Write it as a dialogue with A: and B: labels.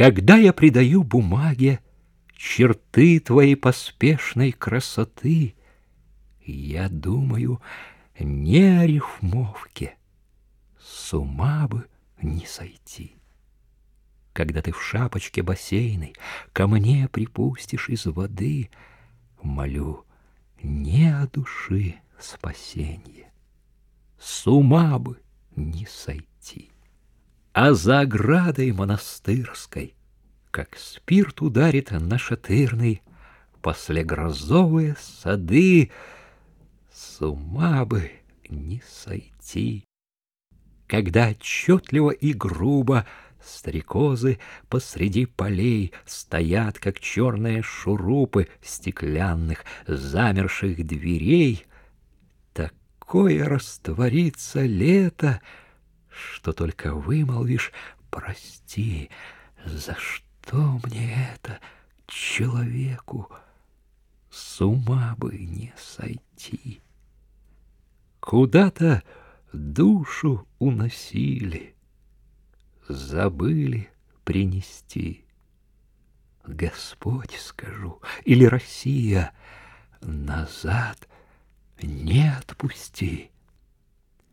A: Когда я придаю бумаге черты твоей поспешной красоты, я думаю не о рифмовке, с ума бы не сойти. Когда ты в шапочке бассейной ко мне припустишь из воды, молю не о души спасенье, с ума бы не сойти. А за оградой монастырской, как спирт ударит на шатырный, после грозовые сады, с ума бы не сойти. Когда отчетливо и грубо Стрекозы посреди полей Стоят, как черные шурупы Стеклянных замерших дверей. Такое растворится лето, Что только вымолвишь «Прости, за что мне это человеку?» С ума бы не сойти. Куда-то душу уносили — забыли принести. Господь, скажу, или Россия, назад не отпусти.